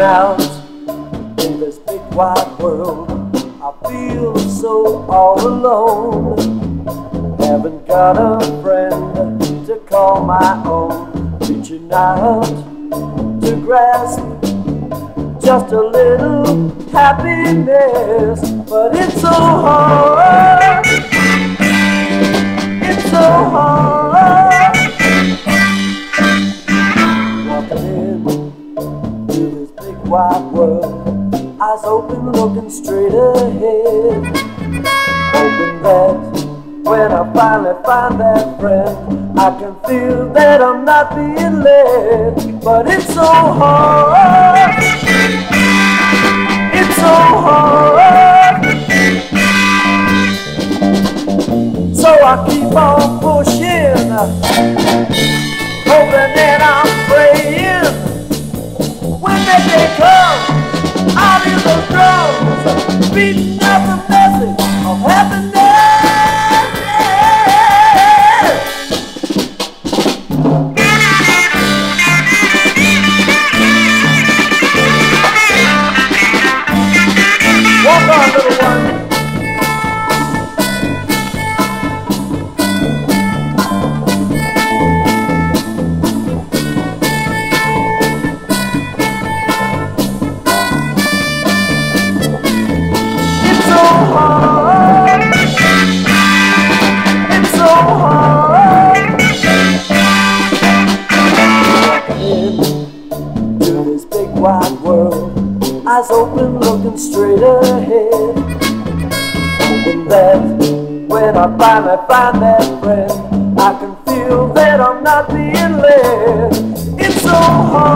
out in this big wide world. I feel so all alone. Haven't got a friend to call my own. Reaching out to grasp just a little happiness, but it's so hard. Wide world, eyes open, looking straight ahead, hoping that. When I finally find that friend, I can feel that I'm not being led. But it's so hard. It's so hard. So I keep on pushing, hoping that praying. That day comes, I'll hear those drums beating up the message of happiness. Into this big wide world, eyes open, looking straight ahead. Hoping that when I finally find that friend, I can feel that I'm not being led. It's so hard.